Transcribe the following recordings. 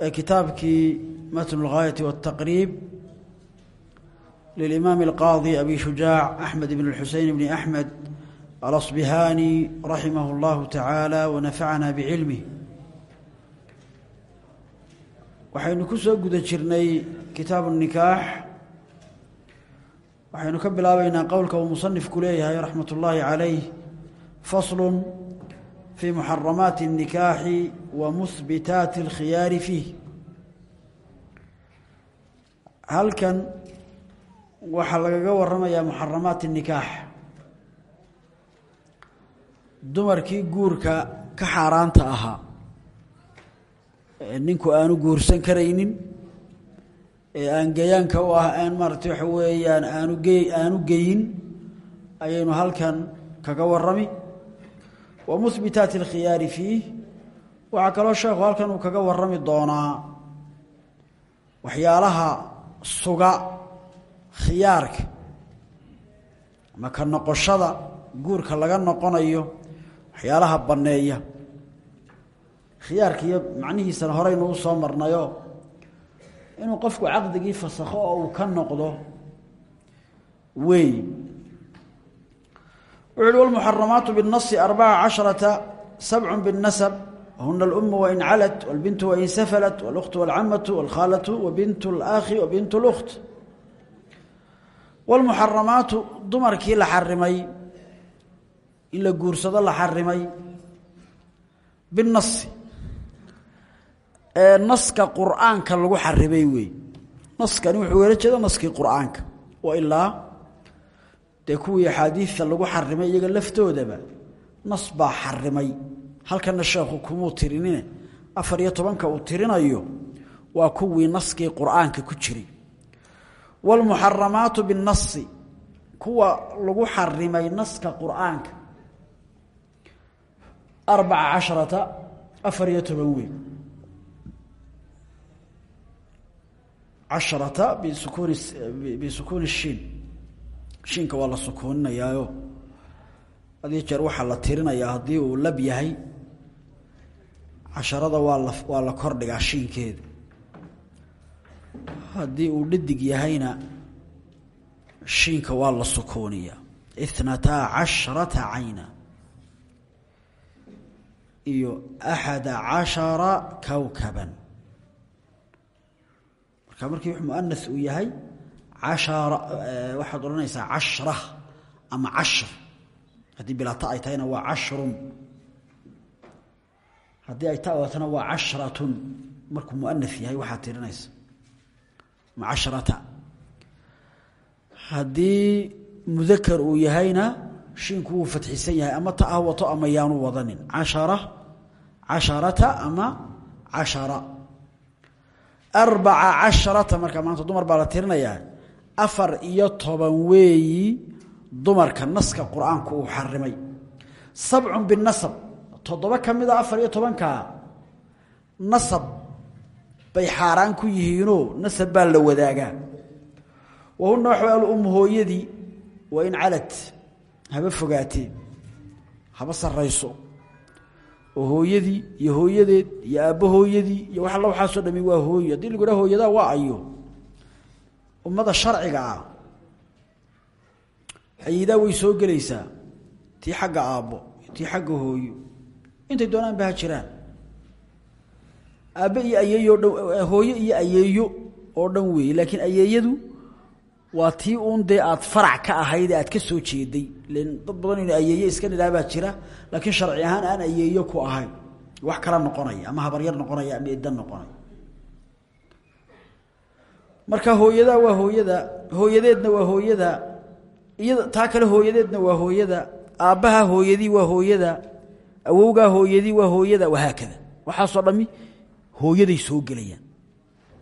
لباتناد kitaabkii matn اlgaayati wالtaqriib lilimaam اlqaadi abi shujaac axmed bn اlxuseyn bni axmed alasbihani raximah اllahu tacaala wanafacana bicilmih waxaynu ku soo guda jirnay kitaabu الnikaax waxaynu ka bilaabeynaa qowlka uu musanifku leeyahay raxmat اllahi calayh faslu في محرمات النكاح ومثبتات الخيار فيه halkan waxaa lagaga waramayaa muxaramaat الnikaax dumarkii guurka ka xaaraanta ahaa ninku aanu guursan karaynin ee aan geyaanka u ah aan maarata waxa weeyaan aanu ge aanu geyin ayaynu halkan kaga warami wamuhbitaati alkhiyaari fiih waxaa kaloo sheekhu halkan uu kaga warami doonaa waxyaalaha suga khiyaarka ama ka noqoshada guurka laga noqonayo waxyaalaha banneeya khiyaarka iyo macnihiisana horeynu u soo marnayo inuu qofku caqdigii fasakho oo uu ka noqdo wey wuxuu hi wlmuxaramaatu binasi arbaca casharata sabcun binnasab huna alumu wain calat walbintu wain safalat walukhtu walcamatu walkhaalatu wabintu alakhi wabint اlukht wlmuxaramaatu dumarkii la xarimay in la guursado la xarimay binasi ee naska qur'aanka lagu xarimay wey naskani wuxuu weela jeeda naskii qur'aanka. Wailaa dee kuwii axaadiida lagu xarimay iyaga laftoodaba nas baa xarimay. Halkana sheekhu kumuu tirinine afar iyo tobanka uu tirinayo waa kuwii naskii qur'aanka ku jiray. Waalmuxaramaatu binnasi kuwa lagu xarimay naska qur'aanka. Arbaca casharata afar iyo toban weyn casharata bisukuuni bisukuuni shiin shinka waa la sukuuninayaayo haddii jeer waxaa la tirinayaa haddii uu lab yahay casharada waa la waa la kordhigaa shiinkeeda haddii uu dhadig yahayna shiinka waa la sukuuniyaa. Itnataa casharata cayna. Iyo axada cashara kowkaban marka markii wax muanas uu yahay waxaad odhanaysaa cashra ama cashr haddii bilaata ay tahayna waa cashrun haddii ay ta watana waa cashratun markuu muanaf yahay waxaad tirinaysa ama cashrata haddii mudakar uu yahayna shiinku wuu fadxisan yahay ama ta ah wato ama yaanu wadanin cashara casharata ama cashara arbaca markaa maanta dumar baa la tirinayaa afar iyo toban weeyi dumarka naska qur'aanku uu xarimay. Sabcun binasab toddoba ka mid a afar iyo tobankaa nasab bay xaaraan ku yihiinoo nasab baa la wadaagaa. Wahuna waxa alum hooyadii waa in calad. Haba fogaatee haba sarayso oo hooyadii iyo hooyadeed iyo aabbo hooyadii iyo wax alla waxaasoo dhami waa hooyo. Haddii lagu haha hooyadaa waa ayo ummada sharciga ah. Ayidaa way soo gelaysaa. Tii xagga aabbo tii xagga hooyo. Intay doonaan ba ha jiraan. Aabbe iyo ayeeyo dhan hooyo iyo ayeeyo oo dhan weeye laakiin ayeeyadu waa tii uun dee aad farac ka ahayd aad ka soo jeeday. Dad badan inu ayeeye iska nidhaha baa jira laakiin sharci ahaan aan ayeeyo ku ahayn. Wax kala noqonaya ama habaryar noqonaya ama edan noqonaya marka hooyadaa waa hooyada hooyadeedna waa hooyada iyada taa kale hooyadeedna waa hooyada aabbaha hooyadii waa hooyada awowgaa hooyadii waa hooyada wahaakada waxaasoo dhammi hooyaday soo gelayaan.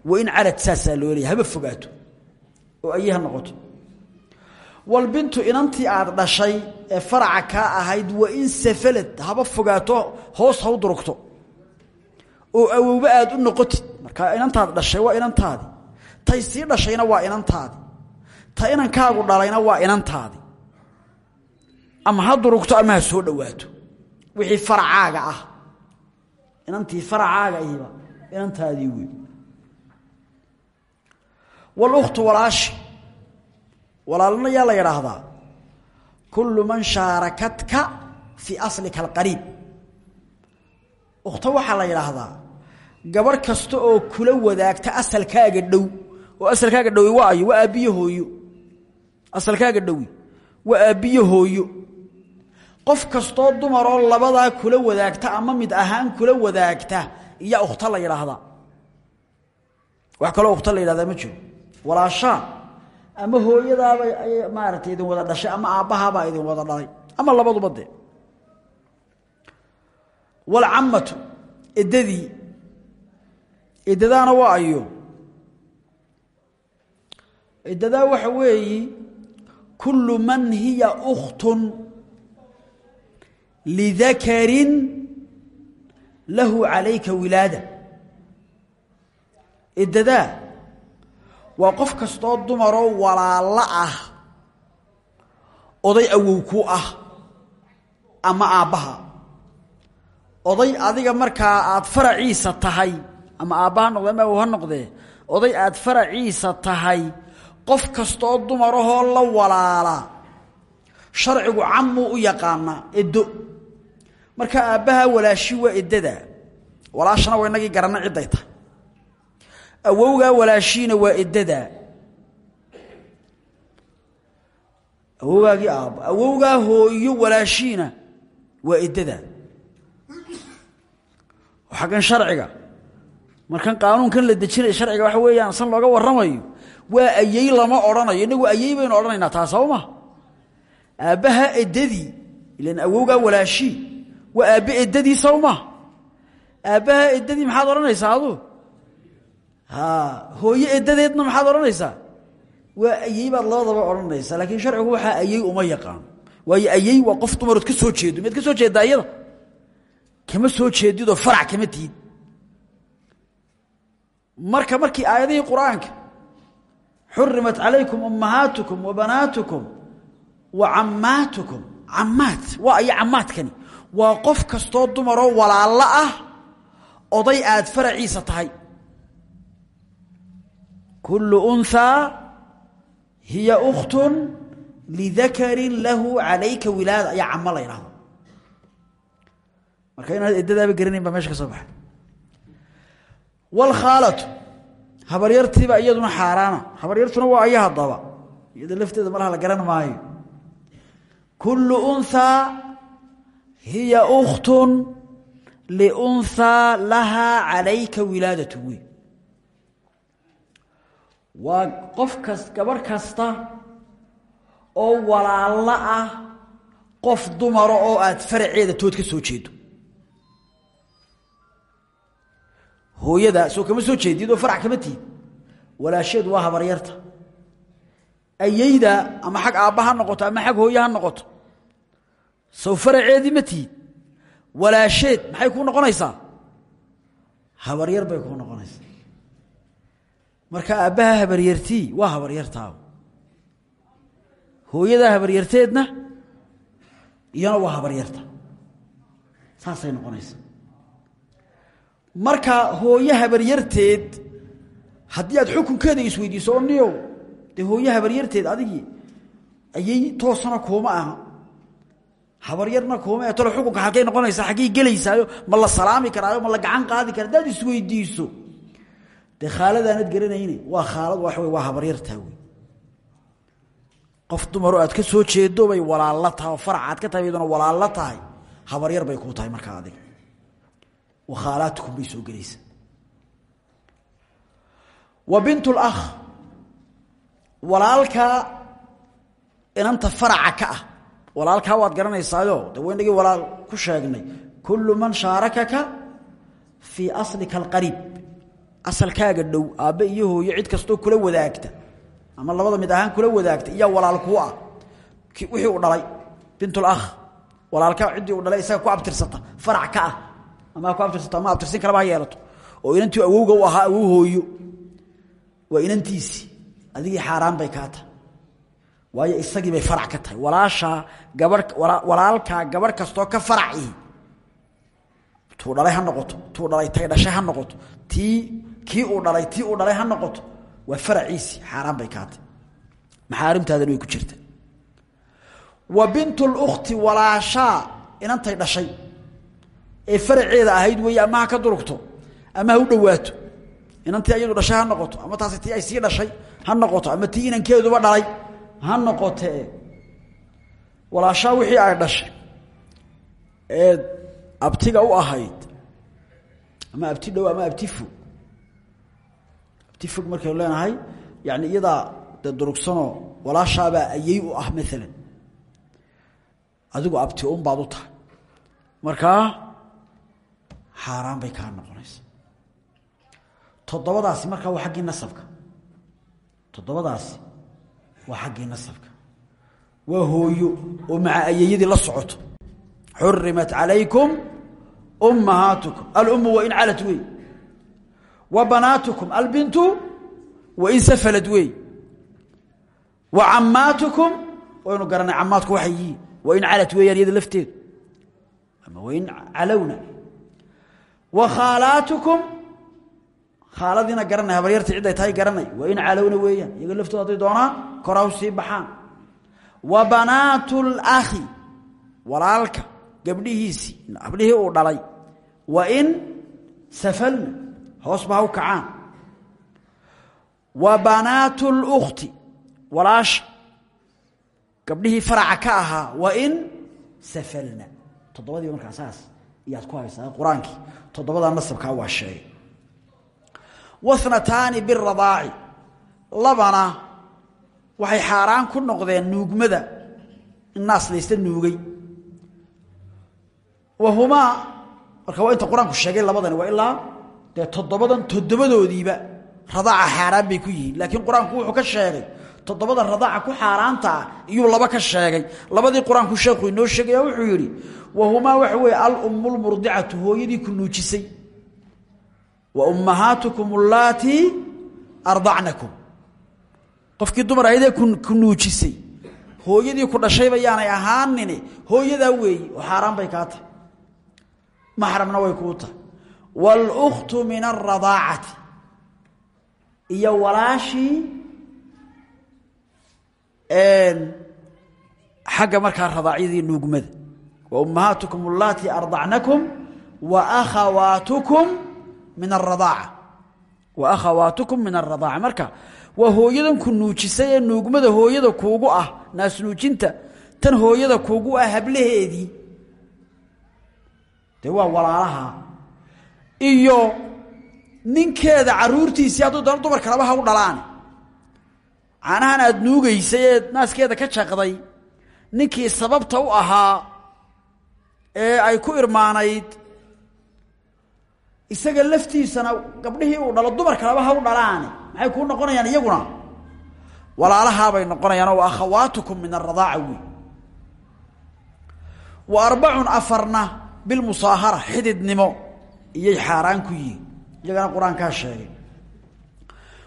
Wa in calad saasaa loo leeya haba fogaato. Oo ayiha noqoto walbintu inantii aad dhashay ee faraca kaa ahayd wa in safalad haba fogaato hoos ha u durugto. Oo awowba aad u noqotid. Marka inantaad dhashay waa inantaadi tay sii dhashayna waa inantaadi ta inankaagu dhalayna waa inantaadi ama ha durugto ama soo dhowaato. Wixii faracaaga ah. Inantii faracaaga ahiba inantaadii wey walukhtu walaashi walaalna yaa la yidhaahdaa kullu man shaarakatka fii aslika alqariib ukhto waxaa la yidhaahdaa gabarh kasta oo kula wadaagta asalkaaga dhow oo asalkaaga dhowi waa ayo waa aabbiyo hooyo. Asalkaaga dhowi waa aabbiyo hooyo. Qof kastoo dumaroo labadaa kula wadaagta ama mid ahaan kula wadaagta iya ukhto la yidhaahdaa. Wax kaloo ukhto la yidhahdaa ma jiro. Walaashaa ama hooyadaaba ay maaragtay idin wada dhashay ama aabbahaabaa idin wada dhalay ama labaduba dee. Walcammatu eddadii. Eddadaana waa ayo eddadaa waxa weeyi kullu man hiya ukhtun lidakarin lahu calayka wilaada. Eddadaa waa qof kastoo dumaroo walaalo ah oday awow ku ah ama aabbaha. Oday adiga markaa aad faraciisa tahay ama aabbaha noqde ama awow ha noqdee oday aad faraciisa tahay qof kastoo dumarahoo la walaala sharcigu camuu u yaqaanaa eddo. Marka aabbaha walaashi waa eddada walaashana waa inagii garanna cidday tahay. Awowgaa walaashiina waa eddada. Awowgaagii aabbo awowgaa hooyo walaashiina waa eddada. Xaggan sharciga markan qaanuunkan la dejinaya sharciga waxa weeyaan san looga warramayo waa ayey lama odhanayo. Innagu ayey baynu odhanaynaa taa soo ma aabbaha eddadii ilan awowgaa walaashii waa aabbe eddadii sow ma aabbaha eddadii maxaad odhanaysaa adu? Hooyo eddadeedna maxaad odhanaysaa? Waa ayey baad labadaba odhanaysaa laakiin sharcigu waxaa ayey uma yaqaano waayo ayey waa qof dumarood ka soo jeedo. Miyaad ka soo jeeddaa kama soo jeedidoo farac kama tihid. Marka markii aayadihii qur'aanka xurimat calaykum ummahaatukum wa banaatukum wa cammaatukum cammaad waa ayo cammaadkani waa qof kastoo dumaroo walaallo ah oday aad faraciisa tahay. kullu unhaa hiya ukhtun lidakarin lahu calayka wilaada ayaa cammo la ydhahdo marka inaad eddadaaba garanayn habaryartiiba iyaduna xaaraana. Habaryartuna waa aya haddaba iyada lafteeda malaha la garan maayo. Kullu unhaa hiya ukhtun liunhaa lahaa calayka wilaadatu wey. Waa qof kas gabarh kasta oo walaallo ah qof dumara oo aad faraceeda tood ka soo jeedo hooyada soo kama soo jeedid oo farac kama tihid. Walaasheedu waa habaryarta ayeyda ama xag aabba ha noqoto ama xag hooye ha noqoto. Sow faraceedii ma tihid. Walaasheed maxay kuu noqonaysaa? Habaryar bay kuu noqonaysaa. Marka aabbaha habaryartii waa habaryartaa hooyadaa habaryarteedna iyana waa habaryarta saasay noqonaysaa marka hooye habaryarteed haddii aad xukunkeeda isweydiiso niyow dee hooye habaryarteed adigii ayay toosana kuuma aha. Habaryarna kuuma talo xukunka halkay noqonaysaa xaggay gelaysaayo ma la salaami karaayo ma la gacan qaadi kara haddaad isweydiiso. Dee khaaladaanad garanayne waa khaalad waxa wey waa habaryartaa wey. Qof dumaroo aad ka soo jeedo bay walaallo tahay ka tahay iyaduna walaallo tahay. Bay kuu tahay markaa adiga wakhaalaatukum bay soo gelaysa. Wa bint اlakh walaalkaa inanta faraca ka ah. Walaalkaa waad garanaysaayo de waynagii walaal ku sheegnay kullu man shaarakaka fii aslika alqariib. Asalkaaga dhow aabbe iyo hooyo cid kastoo kula wadaagta ama labada mid ahaan kula wadaagta iyaa walaal kuu ah. Wixii uu dhalay bintulakh walaalka ciddii uu dhalay isaga ku abtirsata farac ka ah ama ku abtirsata ama abtirsin kaleba ha yeelato. Oo inantii awowga u ahaa hooyo. Waa inantiisii adigii xaaraan bay kaa tahay. Isagii bay farac ka tahay. Walaashaa gabadh walaalkaa gabadh kastoo ka faracihi tuu dhalay ha noqoto. Tuu dhalay tay dhashay ha noqoto. Tii kii uu dhalay tii uu dhalay ha noqoto. Waa faraciisii xaaraan bay kaa tahay. Way ku jirta wa bintulkhti walaashaa inantay dhashay ee faraceeda ahayd weeye ama ka durugto ama ha u dhowaato. Inantii ayadu dhashay ha noqoto ama taasi tii ay sii dhashay ha noqoto ama tii inankeeduba dhalay ha noqotee walaashaa wixii ay dhashay ee abtiga u ahayd ama abti dhow ama abti fog. Abti fog markaynu leenahay yani iyadaa dee durugsanoo walaashaabaa ayey u ah maalan adigu abti un baad u tahay. Markaa xaaraan bay kaa noqonaysa. Toddobadaasi markaa waa xaggii nasabka. Toddobadaasi waa xaggii nasabka. Waa hooyo oo maca ayeyadii la socoto. Xurimat calaykum ummahaatukum. Alummu wain calat wey wa banaatukum albintu wain safalad wey wa cammaatukum waynu garanay cammaadku waxay yihiin wain calat weeyaan iyada lafteedu ama wain calowna wa khaalaatukum khaaladiina garanay habaryartii cid ay tahay garanay. Wain calowna weeyaan iyaga laftooda hadday doonaan koraw sii baxaan. Wa banaatu lakhi walaalka gabdhihiisii gabdhihii uu dhalay. Wain safalna hoosba ha u kacaan. Wa banaatu اlkhti walaasha gabdhihii faraca ka ahaa wain safalna. Toddobadiiba markaa iyaad ku haysaa qur'aankii. Toddobadaa nasabkaa waa sheegay. Wanataani biradaaci labana waxay xaaraan ku noqdeen nuugmada. In naas laysta nuugay. Wahumaa marka waa inta qur'aanku sheegay labadani waa ilaa dee toddobadan toddobadoodiiba radaaca xaaraan bay ku yihiin. Laakiin qur'aanku wuxuu ka sheegay toddobada radaaca ku xaaraanta ah iyuu laba ka sheegay. Labadii qur'aanku sheekhu inoo sheegaya wuxuu yidhi wahumaa waxa weeye alummulmurdicatu hooyadii ku nuujisay. Wa ummahaatukum allaatii ardacnakum qofkii dumar ayadee ku nuujisay. Hooyadii ku dhashayba yaanay ahaanini hooyadaa weeyi oo bay kaa tahay. Way kuu tahay. Waalkhtu min alradaacati iyo walaashii xagga markaa radaacyadii nuugmada. Wa ummahaatukum allatii ardacnakum wa akhawaatukum min aradaaca wa akhawaatukum min aradaaca marka waa hooyadan ku nuujisay ee nuugmada hooyada kuugu ah naasnuujinta tan hooyada kuugu ah hablaheedii dee waa walaalaha. Iyo ninkeeda caruurtiisii hadduu dana dumar kalaba ha u dhalaane caanahan aada nuugaysay ee naaskeeda ka jaqday ninkii sababta u ahaa ee ay ku irmaanayd isaga laftiisana gabdhihii uu dhalo dumarka laba ha u dhalaane maxay kuu noqonayaan iyaguna? Walaalahaabay noqonayaan oo akhawaatukum min aradaaca wey wa arbacun afarna bilmusaahara xididnimo iyay xaaraan ku yihiin. Iyagana qur'aankaa sheegay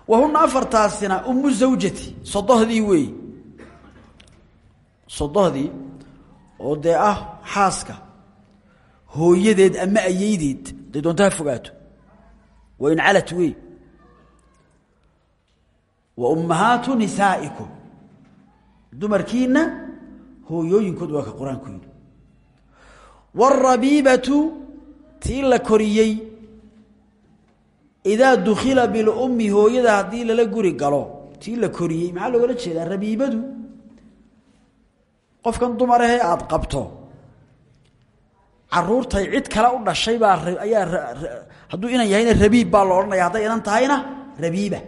wa huna afartaasina umu zawjati sodohdii weey. Sodohdii oo dee ah xaaska. Hooyadeed ama ayeydeed day doonto ha fogaato. Wa in calat wey wa ummahaatu nisaa'ikum. Dumarkiina hooyooyinkood waa ka qur'aanku yidhi. Wاrabiibatu tii la koriyey idaa dukila bilummi hooyada haddii lala guri galo tii la koriyey maxaa loogala jeedaa rabiibadu qofkan dumarahee aada qabto caruurtay cid kale u dhashay baa ayaa hadduu inan yahayna rabiib baa lo odhanaya hadday inan tahayna rabiiba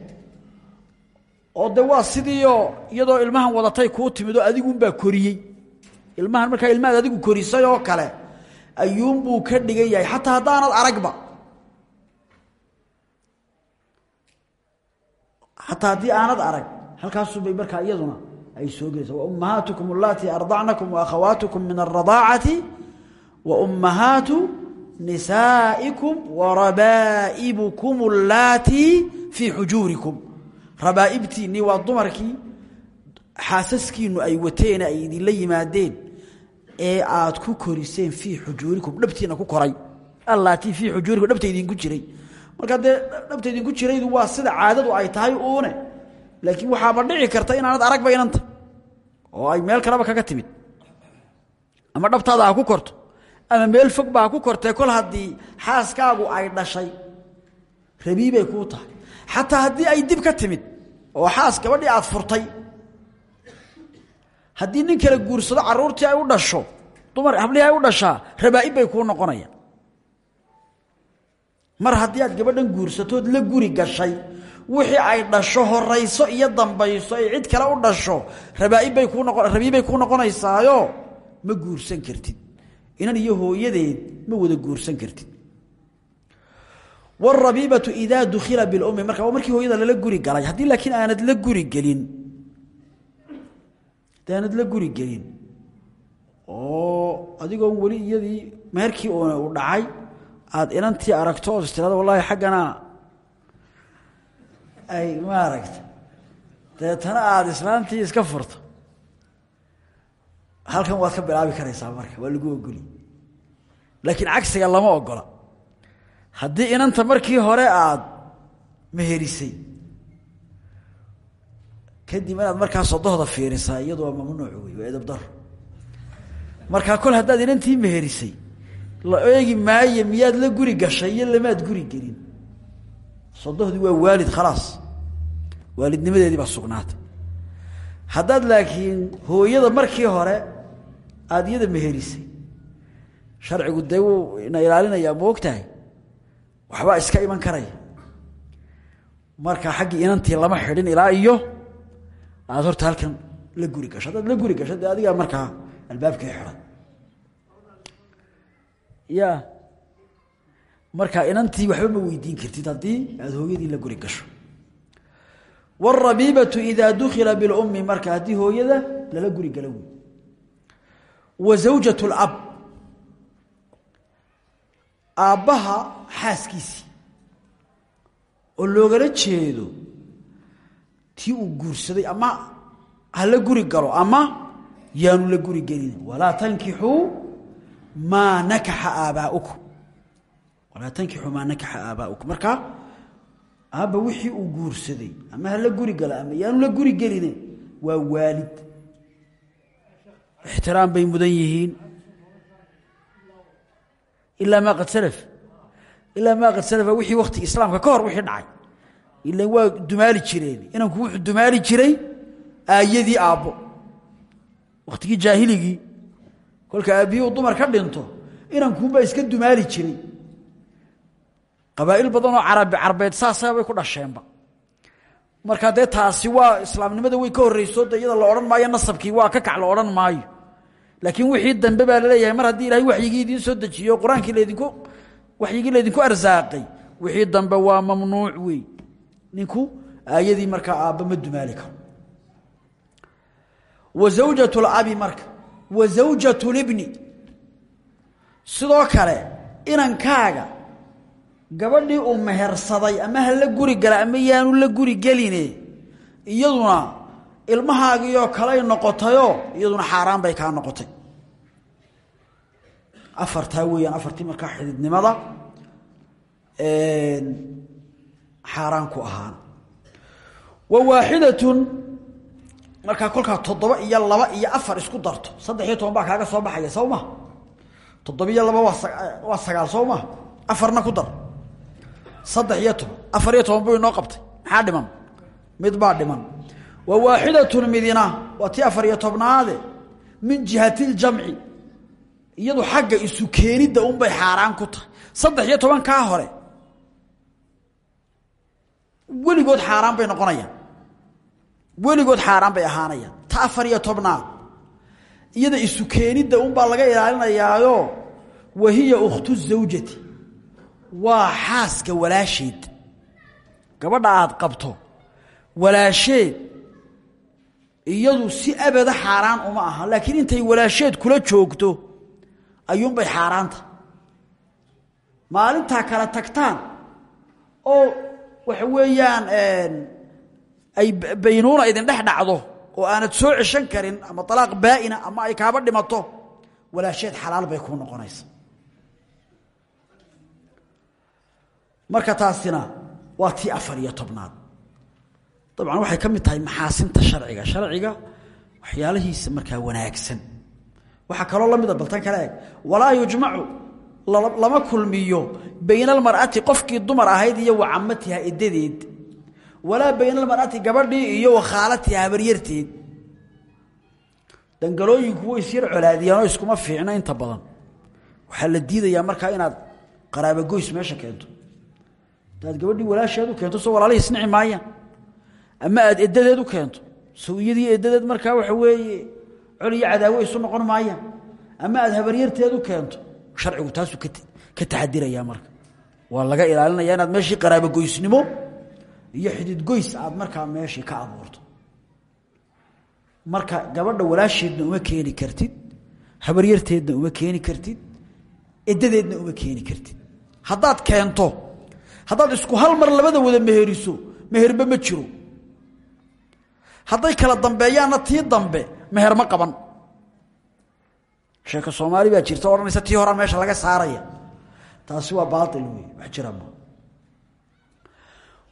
oo de waa sidiioo iyadoo ilmahan wadatay kuu timid oo adigunbaa koriyey ilmahan markaa ilmahaad adigu korisay oo kale ayuunbuu ka dhigan yahay xataa haddaanad aragba xataa haddii aanad arag halkaasubay markaa iyaduna ay soo gelaysa. Waummahaatukum allatii ardacnakum waakhawaatukum min alradaacati waummahaatu nisaa'ikum warabaa'ibukum allaatii fii xujuurikum rabaa'ibtiinnii waa dumarkii xaasaskiinu ay wateen ay idinla yimaadeen ee aad ku koriseen fii xujuurikum dhabtiina ku koray. Allaatii fii xujuurikum dhabta idinku jiray markaa dee dhabta idinku jiraydu waa sida caadadu ay tahay uune. Laakiin waxaaba dhici karta inaanad aragba inanta. Oo ay meel kaleba kaga timid. Ama dhabtaada ha ku korto. Ama meel fog ba ha ku kortee kol haddii xaaskaagu ay dhashay. Rabiibay kuu tahay. Xataa haddii ay dib ka timid oo xaas gabadhii aad furtay. Haddii nin kale guursado caruurtii ay u dhasho dumar hablihii ay u dhashaa rabaa'ib bay kuu noqonayaan mar haddii aad gabadhan guursatood la guri gashay wixii ay dhasho horayso iyo dambayso ay cid kale u dhasho rabaa'ibbay kuu noqonaysaayo ma guursan kartid. Inan iyo hooyadeed ma wada guursan kartid. Wاrabiibatu idaa dukila bilumi marka markii hooyada lala guri galay. Haddii laakiin aanad la guri gelin aanad la guri gelin oo adigoon weli iyadii meherkii oona u dhacay aada inantii aragto ood istirado wallahi xaggana ay maaragta dabeetana aada islaantii iska furto. Halkan waad ka bilaabi karaysaa marka waa lagu ogoli. Laakiin cagsiga lama ogola. Haddii inanta markii hore aada meherisay kadib inaad markaa sodohda fiirisaa iyadu mamnuuc wey waa edabdaro markaa kol haddaad inantii meherisay la eegi maayo miyaad la guri gashay iyo lamaad guri gelin. Sodohdii waa waalid khalaas. Waalidnimadeedii baa sugnaatay haddaad laakiin hooyada markii hore aada iyada meherisay sharcigu dee wuu ina ilaalinayaa ma og tahay? Waxbaa iska iman karaya marka xaggii inantii lama xidhin ilaa iyo aada horta halkan la guri gasho. Haddaad la guri gasho dee adigaa markaa albaabkii xidhan ya. Marka inantii waxba ma weydiin kartid haddii aad hooyadii la guri gasho. Warabiibatu idaa dukila bilummi marka haddii hooyada lala guri galo wey. Wa zawjat lab aabbaha xaaskiisii oo loogala jeedo tii uu guursaday ama hala guri galo ama yaanu la guri gelin. Walaa tankixuu maa nakaxa aabaaukum walaa tankixuu maa nakaxa aabaaukum marka aabba wixii uu guursaday ama hala guri galo ama yaanu la guri geline waa waalid. Ixtiraam bay mudan yihiin. Ilaa maa qad salaf. Ilaa maa qad salafa wixii waktiga islaamka ka hor wixii dhacay. Ila waa dumaali jireen. Inanku wuxuu dumaali jiray aayadii aabbo. Waktigii jaahiligii kolka aabbiyuu dumar ka dhinto inankuunbaa iska dumaali jiray. Qabaa'il badanoo carabi carbeed saasa bay ku dhasheenba. Marka dee taasi waa islaamnimada way ka horreyso de la odhan maayo nasabkii waa ka kac la odhan maayo. Laakiin wixii dambe baa la leeyahay mar haddii ilahay waxyigii idiin soo dejiyo qur'aankii laydinku waxyigii laydinku arsaaqay wixii dambe waa mamnuuc wey ninku aayadii markaa aabba ma dumaali karo. Wa zawjat labi marka wa zawjat libni. Sidoo kale inankaaga gabadhii uu mehersaday ama ha la guri gala ama yaanu la guri geline iyaduna ilmahaagiioo kaley noqotayoo iyaduna xaaraan bay kaa noqotay. Afartaa weeyaan afartii markaa xididnimada xaaraan ku ahaan. Wa waaxidatun markaa kolkaa toddoba iyo laba iyo afar isku darto saddex iyo toban baa kaaga soo baxaya sow ma? Toddoba iyo laba waa sagaal soo ma? Afarna ku dar. Saddex iyo toban afar iyo toban buu inoo qabtay. Maxaa dhiman? Mid baa dhiman. Wa waaxidatun midina waa tii afar iyo tobnaade min jihati ljamci iyadu xagga isu keenidda unbay xaaraan ku tahay. Saddex iyo hore weligood xaaraan bay noqonayaan weligood xaaraan bay ahaanayaan. Ta afar iyo tobnaad. Iyada isu keenidda unbaa laga ilaalinayaayo wa hiya ukhtu zawjati. Waa xaaska walaasheed. Gabadha aad qabto walaasheed iyadu si abada xaaraan uma aha laakiin intay walaasheed kula joogto ayuunbay xaaraanta. Maalintaa kala tagtaan oo waxa weeyaan ay baynuuna idin dhex dhacdo oo aanad soo ceshan karin ama alaaq baaina ama ay kaaba dhimato walaasheed xalaal bay kuu noqonaysa. Marka taasina waa tii afar iyo tobnaad. Dabcan waxay ka tahay maxaasinta sharciga. Sharciga waxyaalihiisa markaa wanaagsan. Waxaa kaloo la baltan kale eg. Walaa lama kulmiyo bayna almar'ati qofkii dumar ahayd iyo wa camatiha edadeed walaa bayna almar'ati gabadhii iyo wa khaalatiha habaryarteed dangalooyinku way isyar colaadiyaan oo iskuma fiicno inta badan. Waxaa la diidayaa markaa inaad qaraabogoys meesha keento. Hadaad gabadhii walaasheed u keento soo walaalihii isnici maayaan. Ama aad edadeed u keento sawiyadii edadeed markaa waxa weeye col iyo cadaawo isu noqon maayaan. Ama aad habaryarteed u keento. Sharcigu taasuu ka waa laga ilaalinaya inaad meeshii qaraabogoysnimo iyo xididgoys aad markaa meeshii ka abuurto. Marka gabadha walaasheedna uma keeni kartid habaryarteedna uma keeni kartid edadeedna uma keeni kartid. Haddaad keento haddaad isku hal mar labada wada meheriso meherba ma jiro. Hadday kala dambeeyaanna tii dambe meher ma qaban. Sheeko soomaali baa jirta odhanaysa tii horaa meesha laga saaraya. Taasi waa baail wey wax jira ma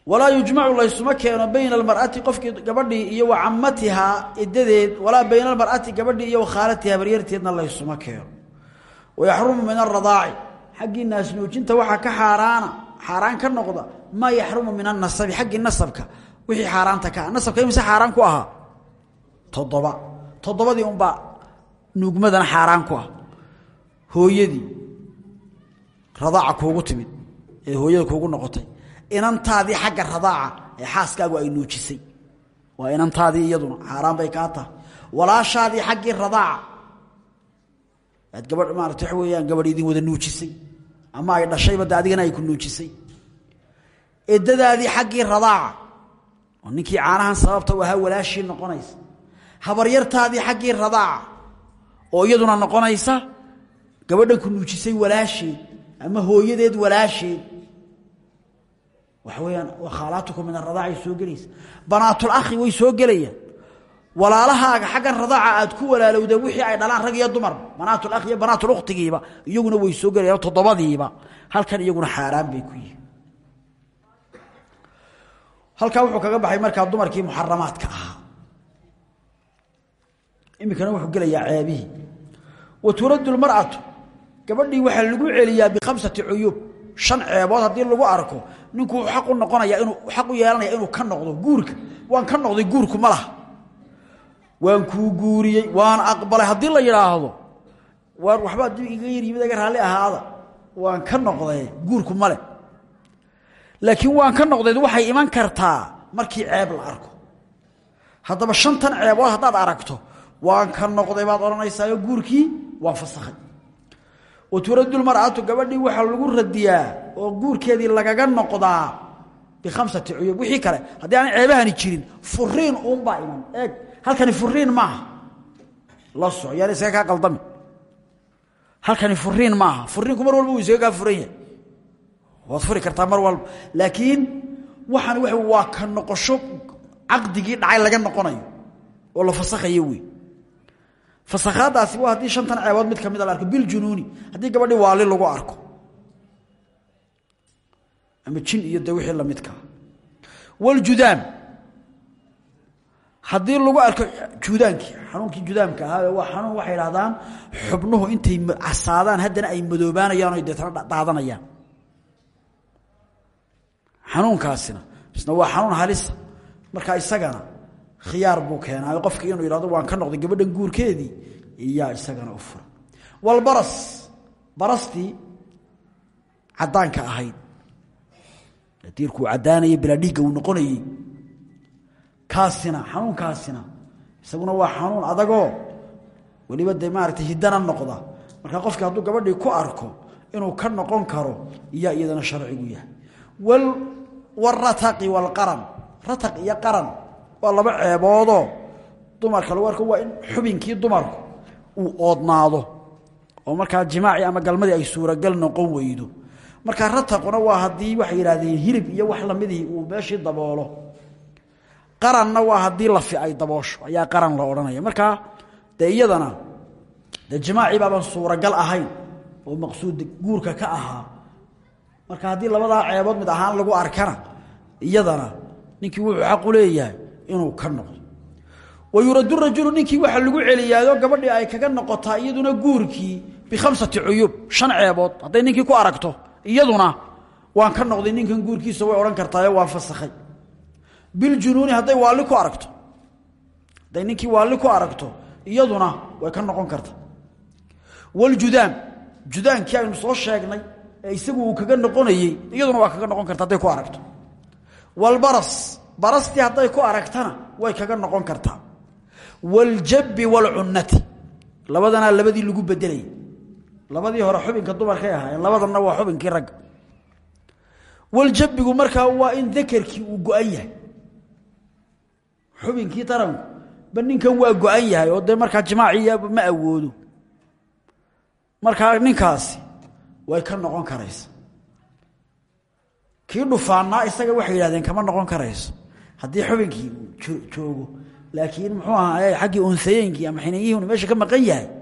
walaa yujmacu laysuma keeno bayna almar'ati qofkii gabadhii iyo wa camatihaa edadeed walaa bayna almar'ati gabadhii iyo wa khaalatiha habaryarteedna laysuma keeno. Wayaxrumu min aradaaci xaggii naasnuujinta waxaa ka xaaraana xaaraan ka noqda maa yaxrumu min anasabi xaggii nasabka wixii xaaraanta ka nasabka imise xaaraan ku ahaa? Toddoba. Toddobadii unbaa nuugmadana xaaraan ku ah. Hooyadii inantaadii xagga radaaca ee xaaskaagu ay nuujisay. Waa inantaadii iyaduna xaaraan bay kaa tahay. Walaashaadii xaggii radaaca aad gabadh maarata gabadh idin wada nuujisay. Ama ay dhashayba de adigana ay ku nuujisay. Edadaadii xaggii radaaca oo ninkii sababta u ahaa walaashii noqonaysa. Habaryartaadii xaggii radaaca oo iyaduna noqonaysa gabadhan ku nuujisay walaasheed ama hooyadeed walaasheed waxa weeyaan waa khaalaatukum min aradaaca soo gelaysa. Banaatulakhi way soo gelayaan. Walaalahaaga xaggan radaaca aad ku walaalowdeen wixii ay dhalaan rag iyo dumar. Banaatulakhi iyo banaatulukhtigiiba iyaguna way soo gelayaan toddobadiiba. Halkan iyaguna xaaraan bay ku yihiin halkaa wuxuu kaga baxay markaa dumarkii muxaramaadka ahaa. Iminkana wuxuu gelayaa ceebihii wa turaddu lmar'atu gabadhii waxaa lagu celiyaa bikhamsati cuyuub shan ceebood haddii lagu arko ninkuu xaq u noqonaya inuu xaq u yeelanaya inuu ka noqdo guurka. Waan ka noqday guurku ma laha. Waan kuu guuriyey waan aqbalay. Haddii la yidhaahdo waan waxbaa dib iga yar yimid aga raalli ahaada waan ka noqday guurku male laakiin waan ka noqdeed waxay iman kartaa markii ceeb la arko. Haddaba shantan ceebood haddaad aragto waan ka noqday baad odhanaysaayo guurkii waan fasakhay wa turaddu lmar'atu gabadhii waxaa lagu radiyaa oo guurkeedii lagaga noqdaa bikhamsati cuyub wixii kale. Haddii aanay ceebahani jirin furiin uunbaa iman. Eeg halkani furiin maaha. La soc yaan isaga kaa qaldami. Halkani furiin maaha. Furiinku mar walba isaga kaa furan yahay. Waad furi kartaa mar walba. Laakiin waxaan wa waa ka noqosho caqdigii dhacay laga noqonayo. Oo la fasakhayo wey fasakhaadaasi waa haddii shantan ceebood mid kamida la arko. Biljunuuni haddii gabadhii waali lagu arko ama jin iyo de wixii lamidkaa wljudaam haddii lagu arko juudaankii xanuunkii judaamka ahaa waa xanuun waxay idhahdaan xubnuhu intay casaadaan haddana ay madoobaanayaan o deetana daadanayaan. Xanuunkaasina isna waa xanuun halisa marka isagana khiyaar buu keenaayo qofkii inuu yidhahdo waan ka noqday gabadhan guurkeedii iyaa isagana u furan walbaras barastii caddaanka ahayd diirkuu caddaanayay bilaa dhiigga uu noqonayey kaasina xanuunkaasina isaguna waa xanuun adagoo weliba dee maaragtay hiddana noqda. Marka qofkii hadduu gabadhii ku arko inuu ka noqon karo iyaa iyadana sharcigu yahay. Wاlrataqi wاlqaran rataq iyo qaran waa laba ceeboodoo. Dumarka lagu arko waa in xubinkii dumarku uu oodnaado. Oo markaa jimaaci ama galmadii ay suuragal noqon weydo markaa rataquna waa haddii waxay yidhahdeen hilib iyo wax lamidii uu meeshii daboolo. Qaranna waa haddii lafi ay daboosho ayaa qaran la odhanaya. Markaa dee iyadana dee jimaaci baabaan suuragal ahayn oo maqsuud guurka ka ahaa marka haddii labadaa ceebood mid ahaan lagu arkana iyadana ninkii wuxuu xaqu leeyahay inuu ka noqdo. Wa yuradu rajulu ninkii waxa lagu celiyaayoo gabadhii ay kaga noqotaa iyaduna guurkii bikhamsati cuyuub shan ceebood hadday ninkii ku aragto iyaduna waan ka noqday ninkan guurkiisa way odhan kartaayo waan fasakhay biljunuuni hadday waalli ku aragto hadday ninkii ku aragto iyaduna way ka noqon karta. Wljudaam judaankii aynu soo sheegnay ee isagu uu kaga noqonayey iyaduna waa kaga noqon karta hadday ku aragto. Walbaras barastii hadday ku aragtana way kaga noqon kartaa. Waljabbi walcunnati labadanaa labadii lagu bedelay labadii hore xubinka dumarkay ahaayeen labadanna waa xubinkii ragga waljabbigu markaa waa in dakerkii uu go-an yahay. Xubinkii taranku ba waa go-an yahay oo dee markaa jimaaciya ma awoodo. Markaa ninkaasi way ka noqon karaysa. Kii dhufaannaa isaga waxay yidhahdeen kama noqon karayso. Haddii xubinkii joogo laakiin muxuu ahaa xaggii unsayeenkii ama xinayihinu meesha ka maqan yahay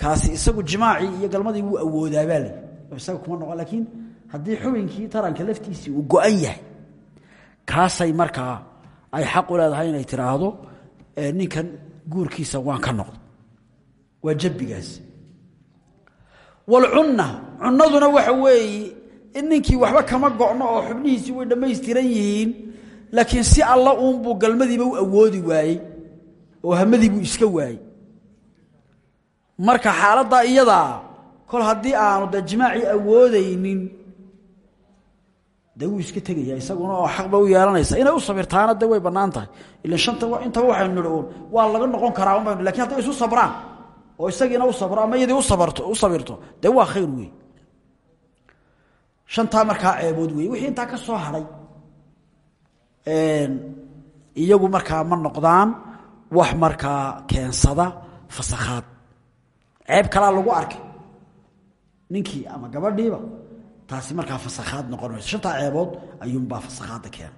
kaasi isagu jimaacii iyo galmadii wuu awoodaabaa le isaga kuma noqon laakiin haddii xubinkii taranka laftiisii uu go-an yahay kaasay markaa ay xaq u leedahay inay tiraahdo ninkan guurkiisa waan ka noqdo. Waa jabbigaas. Walcunna cunnaduna waxa weeye in ninkii waxba kama go'no oo xubnihiisii way dhammaystiran yihiin laakiin si alla uunbuu galmadiiba u awoodi waayey oo hamadiibuu iska waayey marka xaaladdaa iyadaa kol haddii aanu de jimaacii awoodaynin dee wuu iska tegaya isaguna oo xaqba u yeelanaysa. Inay u sabirtaana de way bannaan shanta intaba waxaynu nidhi uun waa laga noqon karaa un baynu laakiin hadday isu sabraan oo isagiina u sabro ama iyadii usabarto u sabirto waa khayr wey shantaa markaa ceebood wey wixii intaa ka soo hadhay iyagu markaa ma noqdaan wax markaa keensada fasakhaad ceeb kalaa lagu arkay. Ninkii ama gabadhiiba taasi markaa fasakhaad noqon mayso ceebood ayuunbaa fasakhaadda keena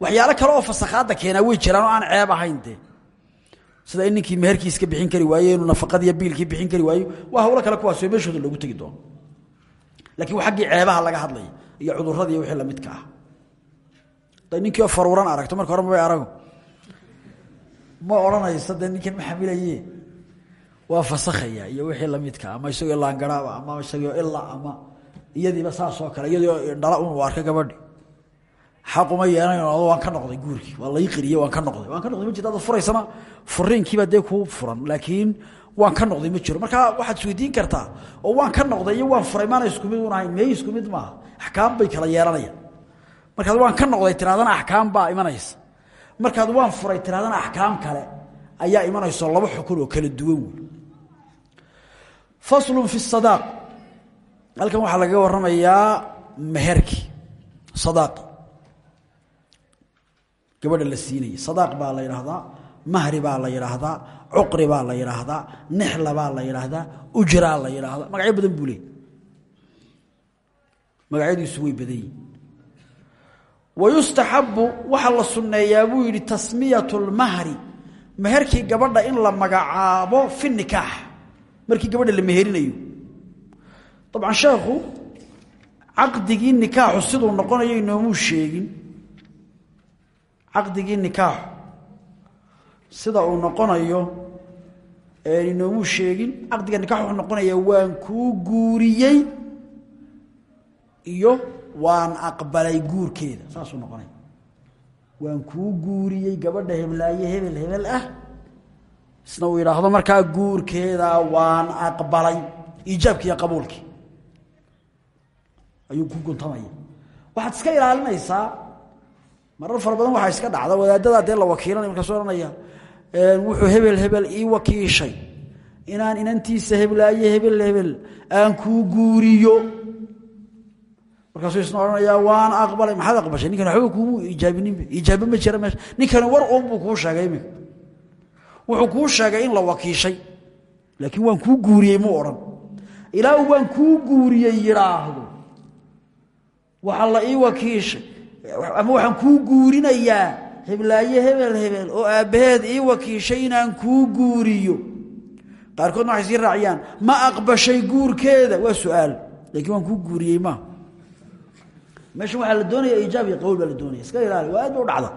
waxyaalo kale oo fasakhaadda keenaa way jiraan oo aan ceeb ahayn dee. Sida in ninkii meherkii iska bixin kari waayo inuu nafaqadiiyo biilkii bixin kari waayo waa hawlo kale kuwaasoo meeshooda loogu tegi doono. Lakiin waa xaggii ceebaha laga hadlaya iyo cudurradii wixii lamidka ah. Da ninkii faruuran aragto marka hore mabay arago ma odhanayso dee ninkan ma waa fasakhaya iyo wixii lamidka ama isagoo laangaraaba ama isagoo ila ama iyadiiba saasoo kale iyadoo dhala un arka gabadhi. Xaquma yeelanayn waan ka noqday guurkii waa lai qiriye waan ka noqday. Waan ka noqday ma jirto adaad furaysana furiinkiibaa dee kuu furan laakiin waan ka noqday ma jiro. Waxaad isweydiin kartaa oo waan ka noqday iyo waan furay maana isku mid un ahayn meey isku mid maaha. Axkaam bay kala yeelanayaan markaad waan ka noqday tirahdana axkaam baa imanaysa. Markaad waan furay tirahdana axkaam kale ayaa imanayso laba xukun oo kala duwan wey faslun fi sadaaq halkan waxaa lagaga warramayaa meherkii. Sadaaqi gabadha la siinayay. Sadaaq baa la yidhaahdaa mahri baa la yidhaahdaa cuqri baa la yidhaahdaa nixla baa la yidhaahdaa ujraa la yidhaahdaa magacyo badan buu leey magacyadiisu badan yihiin wayustaxabu waxaa la sunneeyaa buu yidhi tasmiyatu lmahri meherkii gabadha in la magacaabo fi nikaax markii gabadha la meherinayo. Dabcan sheekhu caqdigii nikaaxu siduu noqonayo inoomuu sheegin. Caqdigii nikaaxu sida uu noqonayo inoomuu sheegin caqdiga nikax wuxuu noqonayaa waan kuu guuriyey iyo waan aqbalay guurkeeda. Saasuu noqonaya. Waan kuu guuriyey gabadha heblaaye hebel hebel ah isna uu yidhaahdo markaa guurkeeda waan aqbalay iijaabkii iyo qabuulkii. Ayuu ku guntamaya. Waxaad iska ilaalinaysaa marar fara badan waxaa iska dhacda. Wadaadadaa dee la wakiilanay markaasuu ohanaya wuxuu hebel hebel ii wakiishay. Inaan inantiisa heblaaye hebel hebel aan kuu guuriyo. Markaasuu isna odhanayaa waan aqbalay maxaad aqbashay? Ninkan waxba kuumu ijaabinin ijaabo ma jira meesha. Ninkani war uun buu kuu sheegay iminka wuxuu kuu sheegay in la wakiishay. Laakiin waan kuu guuriyey muu odhan. Ilaa waan kuu guuriyey yidhaahdo. Waxaa la ii wakiishay. Ama waxaan kuu guurinayaa. Heblaaye hebel hebel. Oo aabbaheed ii wakiishay inaan kuu guuriyo. Qaarkoodna waxay sii raaciyaan. Ma aqbashay guurkeeda? Waa su'aal. Laakiin waan kuu guuriyey maa meeshan waxaa la doonaya iijaab iyo qawl baa la doonaya. Iska ilaali waa aad u dhacda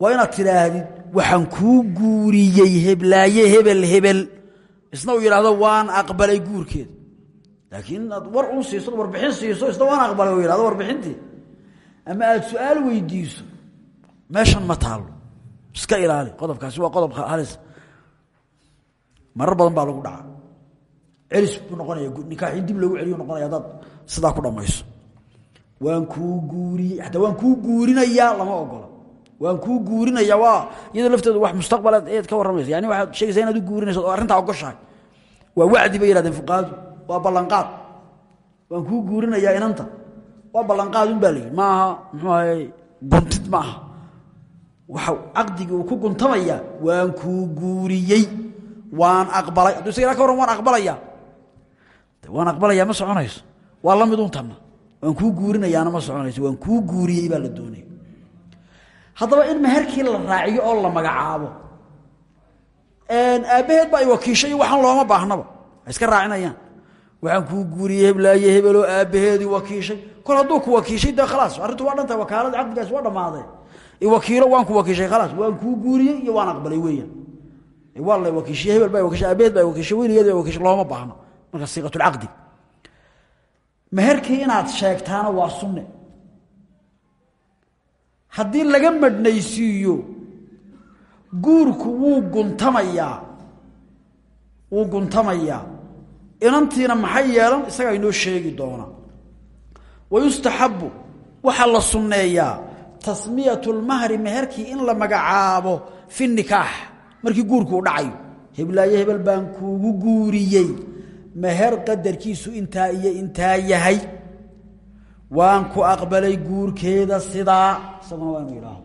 waa inaad tidhaahdid waxaan kuu guuriyey heblaaye hebel hebel. Isna uu yidhaahdo waan aqbalay guurkeeda laakiin inaad war un siiso warbixin siiso isna waan aqbalay u yidhahdo warbixintii. Ama aad su'aal weydiiso meeshan ma taalo iska ilaali qodobkaasi waa qodob halis. Marar badan baa lagu dhaca celis buu noqonaya nikaax in dib loogu celiyu noqonaya haddaad sidaa ku dhammayso waan kuu guuriyey waan kuu guurinayaa lama ogola waan kuu guurinaya waa iyadoo lafteedu wax mustaqbaleed eed ka warramaysa. Yani waxaad sheegaysaa inaad u guurinayso oo arrintaa ogoshahay waa wacdi bay yihahdeen fuqahadu. Waa ballanqaad. Waan kuu guurinayaa inanta. Waa ballanqaad un baa la yidhi ma aha muxuu ahay guntid ma waxa caqdigii uu ku guntamaya waan kuu guuriyey. Waan aqbalay. Hadduu isaga ka warran waan aqbalaya waan aqbalayaa ma soconayso. Waa la mid un waan kuu guurinayaana ma soconayso. Waan kuu guuriyey baa la doonaya haddaba in meherkii la raaciyo oo la magacaabo. Aabbaheed ba ay wakiishay waxaan looma baahnaba iska raacinayaan. Waxaan kuu guuriyey heblaaye hebeloo aabbaheedii wakiishay. Kol hadduu wakiishay dee khalaas arrintu waa dhantahay wakaalada caqdigaasi waa dhammaadee wakiilo waan ku wakiishay khalaas waan kuu guuriyey iyo waan aqbalay weeyaan. Waa la wakiishiye hebel baa wakiishay aabaheed baa wakiishay weligeed baa wakiishay looma baahno. Marka siiqatulcaqdi meherkii inaad sheegtaana waa sunne haddii laga madhnaysiiyo guurku wuu guntamayaa. Wuu guntamayaa. Inantiina maxay yeelan? Isagaa inoo sheegi doona. Wayustaxabu waxaa la sunneeyaa. Tasmiyatu lmahri meherkii in la magacaabo fi nikaax markii guurku u dhacayo. Heblaaye hebel baan kuugu guuriyey. Meher qadarkiisu intaa iyo intaa yahay waan ku aqbalay guurkeeda sidaa. Isaguna waa inu idhaahdo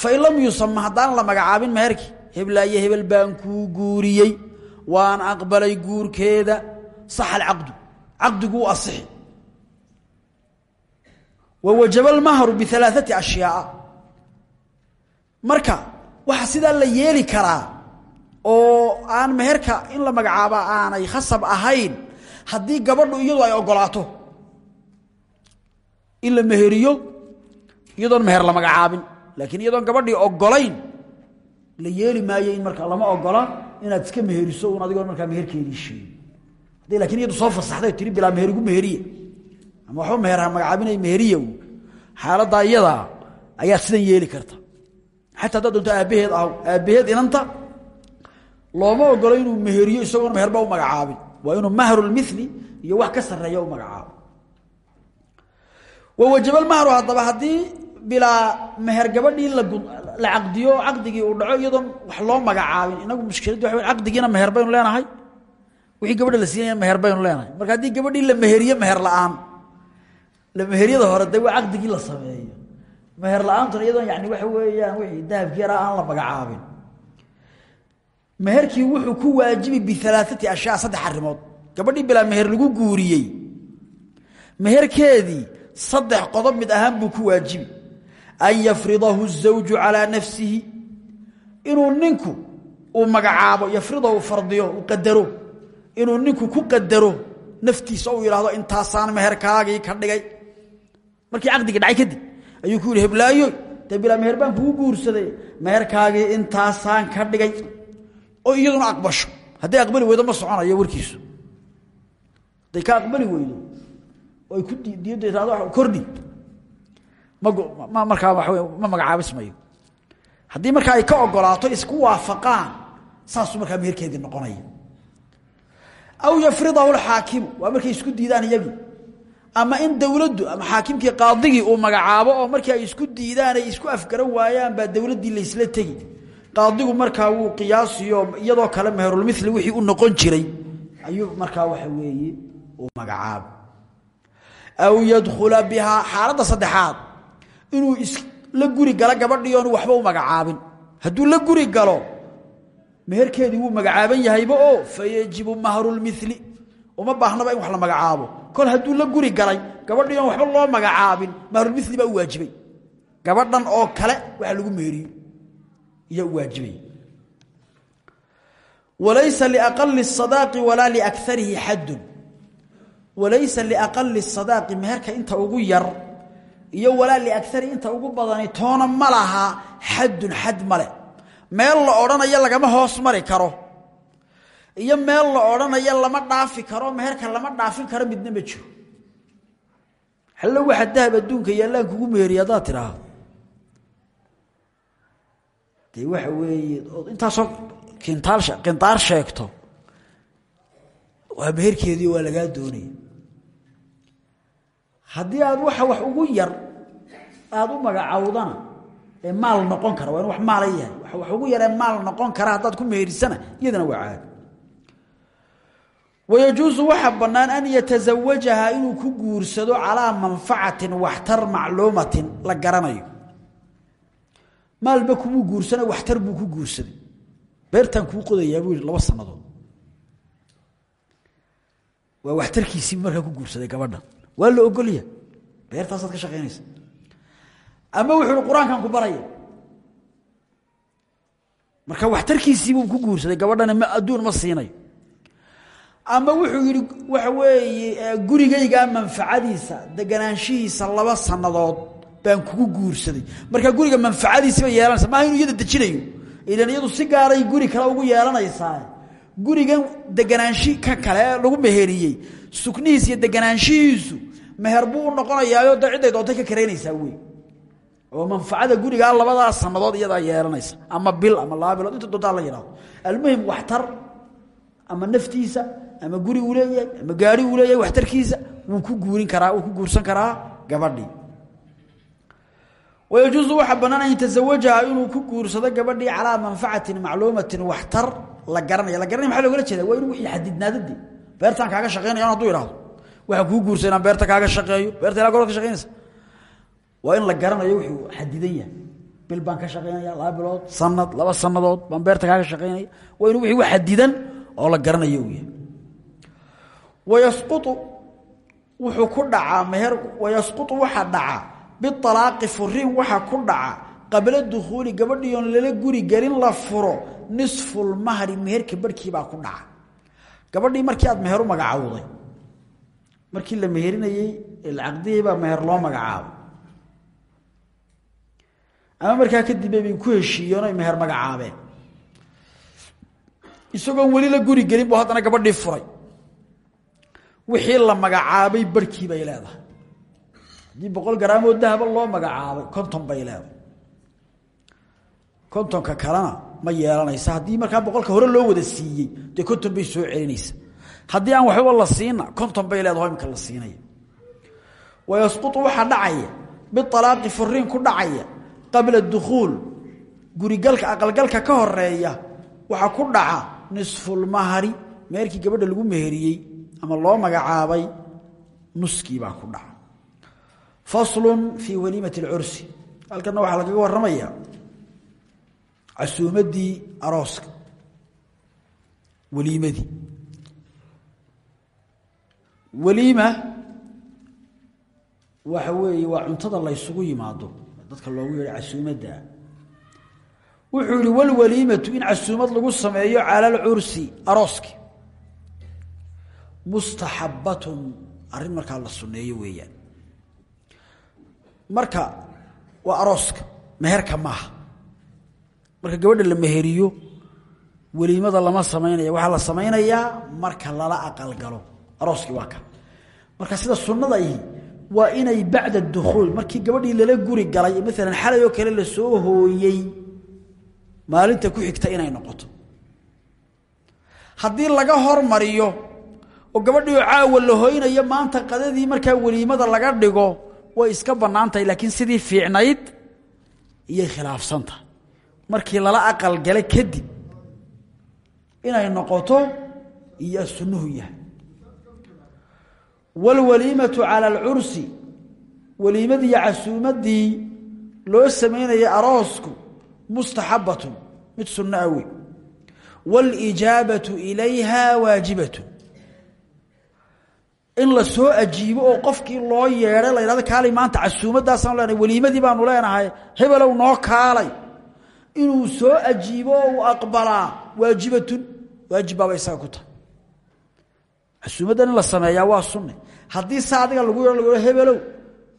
fain lam yusama haddaan la magacaabin meherkii heblaaye hebel baan kuu guuriyey. Waan aqbalay guurkeeda. Sax alcaqdu caqdigu u asixi. Wa wajaba almahru bialaaثati ashyaaa marka waxa sidaa la yeeli karaa oo aan meherka in la magacaaba aanay khasab ahayn haddii gabadhu iyadu ay ogolaato in la meheriyo iyadoon meher la magacaabin laakiin iyadoon gabadhii ogolayn la yeeli maayo marka lama ogola inaad iska meheriso un adigoon markaa meherkeedii sheegin. Haddii laakiin iyadu soo fasaxday tiri bilaa meher igu meheriye. Ama waxba meher ha magacaabinay meheriya xaaladdaa iyadaa ayaa sidan yeeli karta. Xataa haddaad doonto aabbaheed ahaw aabbaheed inanta looma ogolo inuu meheriyo isagoona meherba u magacaabin. Waa inuu mahrulmili iyo wax ka sarreeya magacaabo wa wajabaalmahru haddaba haddii bilaa meher gabadhii la caqdiyo caqdigii uu dhaco iyadoon wax loo magacaabin. Inagu mushkiladdi waa caqdigiina meher baynu leenahay. Wixii gabadha la siinaya meher baynu leenahay. Marka haddii gabadhii la meheriyo meher la'aan la meheryada hore de waa caqdigii la sameeyo. Meher la'aantuna iyadoon yani waxa weeyaan wixii dahabkii yaraa aan la magacaabin. Meherkii wuxuu ku waajibi bialaaati ashyaa saddex arrimood. Gabadhii bilaa meher lagu guuriyey. Meherkeedii saddex qodob mid ahaan buu ku waajibi an yafridahu الزawju calىa nafsihi inuu ninku uu magacaabo yafridahu fardiyo uu qadaro inuu ninku ku qadaro naftiisa uu yidhaahdo intaasaan meherkaagii ka dhigay markii caqdigii dhacay kadib ayuu ku yidhi heblaayo dee bilaa meher baan kugu guursaday meherkaagii intaasaan ka dhigay oo iyaduna aqbasho hadday aqbali weydo ma soconayo warkiisu hadday ka aqbali weydo oo ay ku diyadda tirahdo kordhi ma markaa waa ma magacaabismayo haddii markaa ay ka ogolaato isku waafaqaan saasuu markaa meherkeedii noqonaya. Aw yafridahu alxaakimu waa markay isku diidaan iyagii ama in dowladdu ama xaakimkii qaadigii uu magacaabo oo markii isku diidaan ay isku afgaran waayaan baa dowladdii laysla tegi. Qaadigu markaa wuu qiyaasiyo iyadoo kale meherulmili wixii u noqon jiray. Ayuu markaa waxa weeye uu magacaabo aw yadkhula bihaa xaaladda saddexaad inuu isla guri galo gabadhii oonu waxba u magacaabin hadduu la guri galo meherkeedii wuu magacaaban yahayba oo fayajibu mahrulmili uma baahnaba in wax la magacaabo kol hadduu la guri galay gabadhii oon waxba loo magacaabin mahrulmili baa u waajibay gabadhan oo kale waxa lagu meheriyo iya u waajibay walaysa liaqali الصadaaqi walaa liakarihi xadun walaysa liaqali sadaaqi meherka inta ugu yar iyo walaa liagari inta ugu badani toona ma laha xadun xad male meel la odhanayo lagama hoos mari karo. Iyo meel la odhanayo lama dhaafi karo meherka lama dhaafin karo midna ma jiro. Hallo waxa dahab adduunka yaalaan kugu meeriy haddaad tidhaahdo dee waxa weeye ood intaasoo kintaal kintaar waa meherkeedii waa lagaa doonaya haddii aad waxa wax ugu yar aada u magacawdana ee maal noqon kara waa wax maala yahay. Wa wax ugu yaree maal noqon kara haddaad ku meherisana iyadana waa caadi. Wayajuusu waxaa bannaan an yatazawajaha inuu ku guursado calaa manfacatin waxtar macluumatin la garanayo. Maalba kumuu guursana waxtar buu ku guursaday. Beertaan kuu qodayaa buu laba sannadood. Waa waxtarkiisiibu markaa ku guursaday gabadha waa la ogolya beertaasaad ka shaqaynaysa. Ama wuxuu uhi qur'aankan ku baraya. Marka waxtarkiisiibuu ku guursaday gabadhana ma adduun ma siinayo. Ama wuxuu yidhi waxa weeye gurigaygaa manfacadiisa deganaanshihiisa laba sannadood baan kugu guursaday. Markaa guriga manfacadiisiiba yeelanaysa maaha inuu iyada dejinayo? Ilan iyadu si gaaray guri kale ugu yeelanaysaa. Gurigan deganaanshi ka kale lagu meheriyey suknihiis iyo deganaanshihiisu meher buu u noqonayaayo da cidday doontay ka oo manfacada gurigaa labadaa sannadood iyadaa yeelanaysa. Ama bil ama laba inta doontaa la yidhahdo almuhim waxtar ama naftiisa ama guri uu leeyahay ama gaari uu leeyahay waxtarkiisa wuu ku guurin karaa wuu ku guursan karaa gabadhii. Wayajuusu waxaa bannaan an yatazawajaha inuu ku guursado gabadhii calaa manfacatin macluumatin waxtar la garanaya. La garanaya maxaa loogala jeeda waa wixii xadidnaadadii beertaan kaaga shaqeynaya hadduu ihahdo waxaa kuu guursa beerta kaaga shaqeeyo. Beerta ilaa goorad ka shaqeynaysa. Waa in la garanayo wuxuu xadidan yahay. Bil baan ka shaqeynaya laba sanad laba sanadood baan beerta kaaga shaqeynaya. Waa inu wixii xadidan oo la garanayo yahay. Wayasqutu wuxuu ku dhacaa meher wayasqutu waxaa dhaca bialaaqi furiin waxaa ku dhaca qabla dukhuuli gabadhii oon lala guri gelin la furo nisfulmahri meherka barhkiibaa ku dhaca gabadhii markii aad meher u magacawday markii la meherinayey ee la meher loo magacaabay. Ama markaa kadib bay ku heshiiyeen oy meher magacaabeen. Isagoon weli la guri gelin buu haddana gabadhii furay. Wixii la magacaabay barhkii bay leedahay. Haddii boqol garaamoo dahaba loo magacaabay konton bay leedahay. Kontonka kalena ma yeelanaysa. Haddii markaa boqolka hore loo wada siiyey dee konton bay soo celinaysa. Haddii aan waxbaba la siina konton bay leedaho imika la siinaya. Wayasqutu waxaa dhacaya bialaaqi furiin ku dhacaya qabla dukhuul gurigalka aqalgalka ka horreeya waxaa ku dhaca nisfulmahri meerkii gabadha lagu meheriyey ama loo magacaabay nuskiibaa ku dhaca. Faslun fii waliimati اlcursi halkana waxaa lagaga waramaya casuumadii arooska waliimadii. Waliima waxa weeye waa cuntada laysugu yimaado dadka loogu yeedho casuumadda wuxuu yihi walwaliimatu in casuumad lagu sameeyo cala alcursi arooski. Mustaxabbatun arrin markaa la sunneeyo weeyaan. Marka waa arooska meherka maaha marka gabadha la meheriyo weliimada lama samaynaya waxaa la samaynayaa marka lala aqalgalo. Arooskii waa ka. Marka sida sunnada ihi waa inay bacda dukhuul markii gabadhii lala guri galay maalan xalay kale la soo hooyey maalinta ku xigta inay noqoto. Haddii laga hormariyo oo gabadhii caawa la hoynayo maanta qadadii markaa weliimada laga dhigo way iska bannaan tahay laakiin sidii fiicnayd iyay khilaafsan tahay markii lala aqalgala kadib inay noqoto iyo sunnuhu yahay wاlwaliimatu calى اlcursi waliimadii iyo casuumadii loo samaynayay aroosku mustaxabatun mid sunno a wey wاlijaabatu ilayha waajibatun in la soo ajiibo oo qofkii loo yeedhay la yidhahdo kaalay maanta casuumaddaasaan leenahay weliimadii baanu leenahay hebelow noo kaalay inuu soo ajiibo oo uu aqbalaa waajibatun waajib baaba isaga ku tahay. La sameeyaa waa sunne. Haddii sa adiga lagu yeho lagu hebelow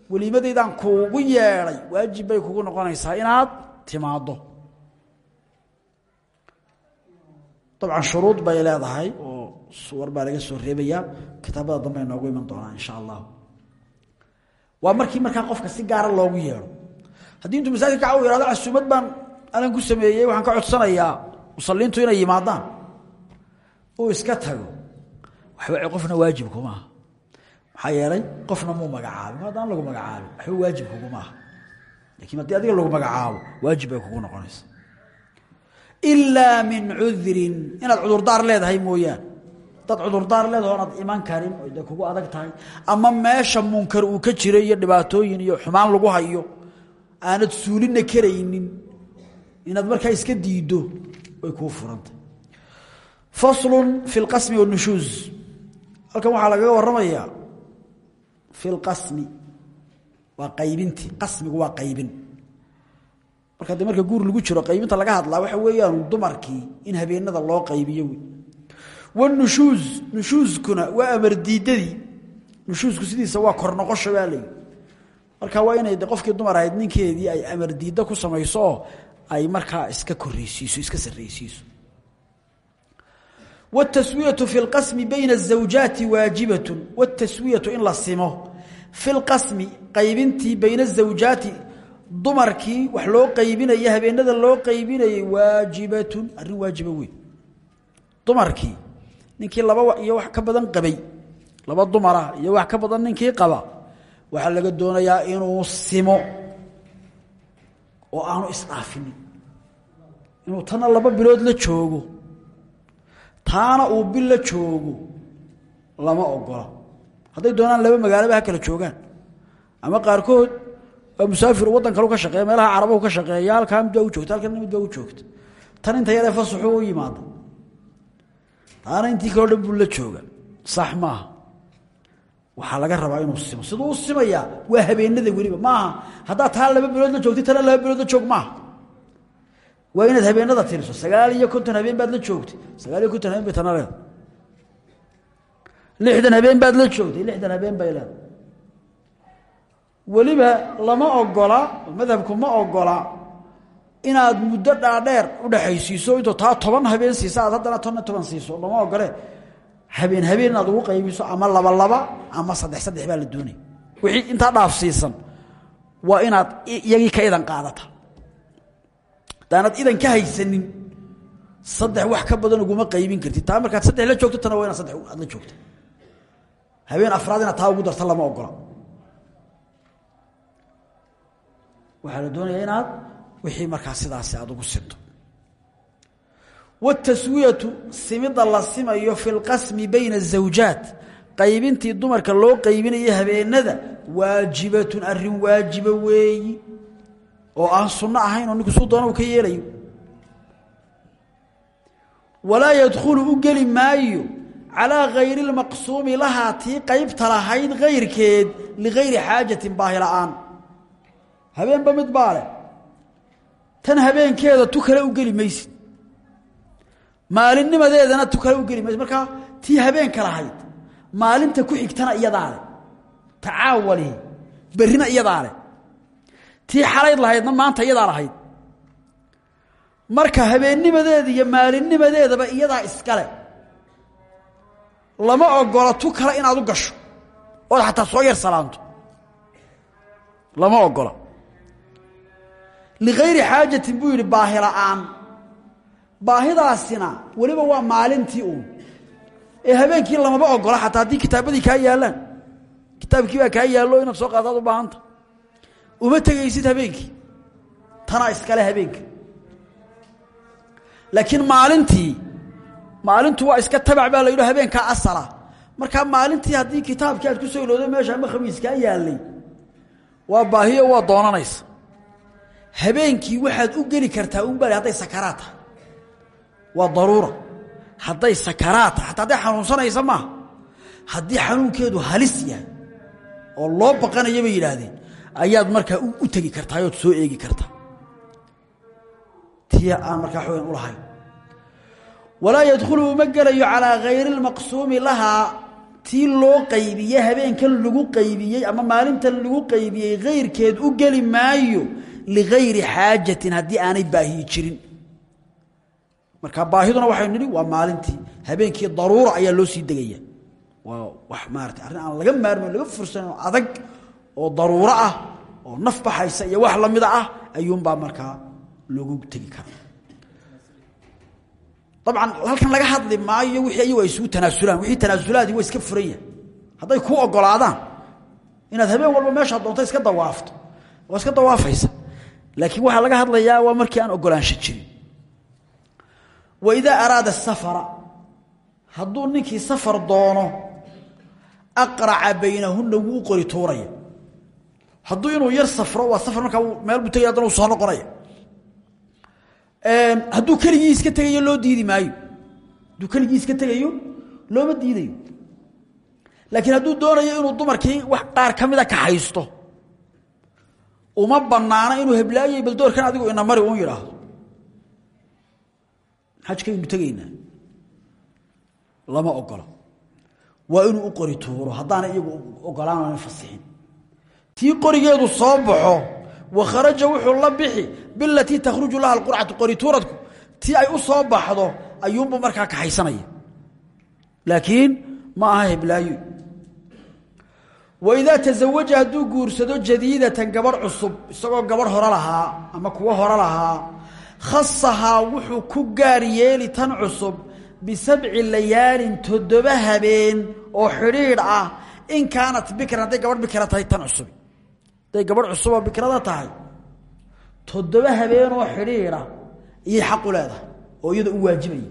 weliimadaydaan kuugu yeedhay waajib kugu noqonaysaa inaad timaaddo. Dabcan shuruud bay leedahay oo suwar baa laga soo reebayaa kitaabada dambe noogu iman doonaa insha allah. Waa markii markaa qofka si gaara loogu yeedho. Haddii intuu masaajidka ka u ihahdo casuumad baan alan ku sameeyey waxaan ka codsanayaa musaliintu inay yimaadaan. Uu iska tago. Waxba qofna waajib kumaaha maxaa qofna muu magacaabin haddaan lagu magacaabin waxba waajib kugumaaha lakiin haddii adiga lagu magacaabo waajib bay kugu noqonaysa ilaa min cudrin. Inaad cudurdaar leedahay mooyaane. Dad cudurdaar leedaho onaad iman karin oy dee kugu adag tahay. Ama meesha munkar uu ka jiro iyo dhibaatooyin iyo xumaan lagu hayo aanad suulina karaynin inaad markaa iska diiddo way kuu furantay. Faslun fi lqasmi wanushuuz halkan waxaa lagaga warramayaa fi lqasmi waa qaybintii. Qasmigu waa qaybin. Marka de marka guur lagu jiro qaybinta laga hadlaa waxa weeyaan dumarkii in habeenada loo qaybiyo wey. Wanushuuz nushuuskuna waa amar diidadii. Nushuusku sidiisa waa kor noqosho baa layihi marka waa inay qofkii dumar ahayd ninkeedii ay amar diidda ku samayso ay markaa iska koreysiiso iska sarreysiiso wاtaswiyatu fi اlqasmi bayna الزawjaati waajibatun wاtaswiyatu in la simo fi lqasmi qaybintii bayna الزawjaati dumarkii wax loo qaybinaya habeenada loo qaybinayay waajibatun arrin waajiba weyn dumarkii ninkii laba iyo wax ka badan qabay laba dumara iyo wax ka badan ninkii qaba waxaa laga doonayaa inuu simo oo aanu isdhaafinin inuu tana laba bilood la joogo taana uu bil la joogo lama ogola. Hadday doonaan laba magaalaba ha kala joogaan. Ama qaarkood musaafir waddan kalu ka shaqeeya meelaha carabahu ka shaqeeya halkaa mid baa u joogta halkana mid baa tan inta yaree fasaxuu u yimaada. Taana intii kaleo dhan la jooga. Sax maaha. Laga rabaa inuu simo. Siduu u waa habeenada weliba. Maaha. Haddaad taa laba bilood la joogtay tana laba bilood la joog maaha waa inaad habeenada tiriso. Sagaal iyo konton habeen baad la joogtay. Sagaal iyo konton habeen bay tana lixdan habeen baad la joogtay. Lixdan habeen bay leeda weliba lama ogola madhabku ma ogola inaad muddo dhaadheer udhaxaysiiso intoo taa toban habeen siisa aad haddana tonna toban siiso lama ogole habeen habeen inaad ugu qaybiso ama laba laba ama saddex saddex baa la doonaya wixii intaa dhaaf waa inaad iyagii ka idan qaadata haddaanad idan ka haysanin saddex wax ka badan uguma qaybin kartid taa markaad saddex la joogto tana waa inaad saddex aad la joogta habeen afraad inaad taa ugu darta lama ogola waxaa la doonaya inaad wixii markaa sidaasi aad ugu sinto wاtaswiyatu simida la simayo fi اlqasmi bayna الزawjaat qaybintii dumarka loo qaybinayo habeenada waajibatun arin waajiba weeyi oo aan sunno ahayn oo ninku suu doona ka yeelayo. Walaa yadkhulu u geli maayo calىa gayri اlmaqsuumi lahaa tii qaybta lahayd gayrkeed ligayri xaajatin baahi la'aan. Habeenba mid baa leh. Tan habeenkeeda tu kale u geli maysid. Maalinnimadeedana tu kale u geli maysid. Markaa tii habeenka lahayd maalinta ku xigtana iyadaa leh. Tacaawalihi berrina iyadaa tii xalayd lahaydna maanta iyadaa lahayd. Marka habeennimadeeda iyo maalinnimadeedaba iyadaa iskale lama ogola tu kale inaad u gasho. Ood xataa soo yar salaanto. Lama ogola ligayri xaajatin buu yidhi baahi la'aan. Baahidaasina weliba waa maalintii uun. Ee habeenkii lamaba ogola xataa haddii kitaabadii kaa yaallaan. Kitaabkii baa kaa yaallo inaad soo qaadaad u baahanta uma tegaysid habeenkii. Tanaa iskale habeenka laakiin maalintii maalintu waa iska tabac baa la yidho habeenkaa asala. Markaa maalintii haddii kitaabkii aad ku soo ilowdo meesha ama khamiiskaa yaalay waa baahiyo waa doonanaysa. Habeenkii waxaad u geli kartaa un bali hadday sakaraad tahay. Waa daruura. Hadday sakaraad tahay hataa xanuunsanaysa maaha haddii xanuunkeedu halis yahay oo loo baqanayo bay ayaad markaa u tegi kartaa ood soo eegi kartaa. Tii aan markaa xoogan u lahayn. Walaa yadkhulu uma gelayo calaa hayri اlmaqsuumi lahaa tii loo qaybiye habeenkan lagu qaybiyey ama maalintan lagu qaybiyey hayrkeed u geli maayo ligayri xaajatin haddii aanay baahiyi jirin. Marka baahiduna waxaynu nidhi waa maalintii habeenkii daruura ayaa loo sii degaya. Waa wax maarata arrin aan laga maarmayn laga fursan oo adag oo daruuro ah oo naf baxaysa iyo wax lamida ah ayuunbaa markaa loogu tegi karaa. Dabcan halkan laga hadli maayo wixii ayagu ay isugu tanaasulaan wixii tanaasulaadii waa iska furan yahay hadday kuu ogolaadaan inaad habeen walba meeshaa doonto iska dawaafto waa iska dawaafaysa. Laakiin waxaa laga hadlayaa waa markii aan ogolaansho jirin. Wa idaa araada safara hadduu ninkii safar doono aqraca baynahunna wuu qori tuuraya hadduu inuu yar safro waa safar markaa meel buu tegaya haddana uu soo noqonaya hadduu keligii iska tegayo loo diidi maayo. Hadduu keligii iska tegayo looma diidayo. Laakiin hadduu doonayo inuu dumarkii wax qaar ka mida kaxaysto uma banaana inuu heblaayay bal doorkan adigu ina mari un yidhaahdo. Xajkaynu tegaynaa lama ogolo waa inuu u qori tuuro. Haddaana iyagu ogolaanana fasixin tii qorigeedu soo baxo wa kharaja wuxuu la bixi bilatii takhruju laha alqurcatu qori tuuradku tii ay u soo baxdo ayuunbuu markaa kaxaysanaya laakiin ma aha heblaayo. Waidaa tasawaja hadduu guursado jadiidatan gabadh cusub isagoo gabadh hore lahaa ama kuwo hore lahaa khasahaa wuxuu ku gaar yeeli tan cusub bisabci layaalin toddoba habeen oo xidhiidh ah in kaanat bikran hadday gabadh bikra tahay hadday gabadh cusuboo bikrada tahay. Toddoba habeenoo xidhiidha iyay xaq u leedahay oo iyada u waajibaya.